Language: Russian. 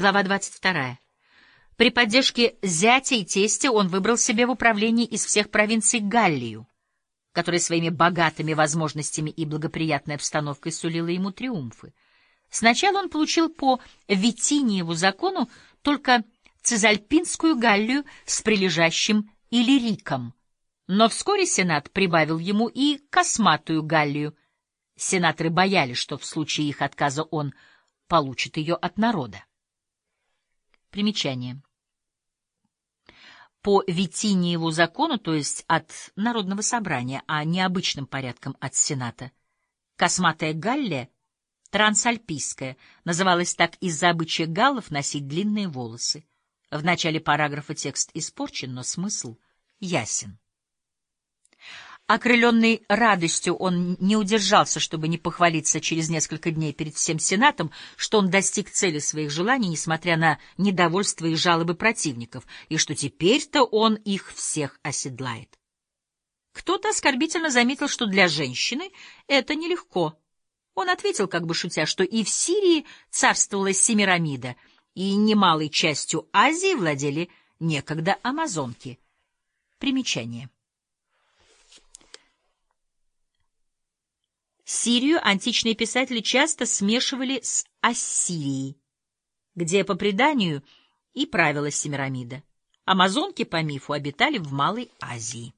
Глава 22. При поддержке зятя и тестя он выбрал себе в управлении из всех провинций Галлию, которая своими богатыми возможностями и благоприятной обстановкой сулила ему триумфы. Сначала он получил по Витиниеву закону только Цезальпинскую Галлию с прилежащим Иллириком, но вскоре Сенат прибавил ему и Косматую Галлию. Сенаторы боялись, что в случае их отказа он получит ее от народа. Примечание по Витиниеву закону, то есть от Народного собрания, а не обычным порядком от Сената. Косматая Галлия, трансальпийская, называлась так из-за обычая галлов носить длинные волосы. В начале параграфа текст испорчен, но смысл ясен. Окрыленный радостью, он не удержался, чтобы не похвалиться через несколько дней перед всем Сенатом, что он достиг цели своих желаний, несмотря на недовольство и жалобы противников, и что теперь-то он их всех оседлает. Кто-то оскорбительно заметил, что для женщины это нелегко. Он ответил, как бы шутя, что и в Сирии царствовала Семирамида, и немалой частью Азии владели некогда амазонки. Примечание. Сирию античные писатели часто смешивали с Ассирией, где, по преданию, и правила Семирамида. Амазонки, по мифу, обитали в Малой Азии.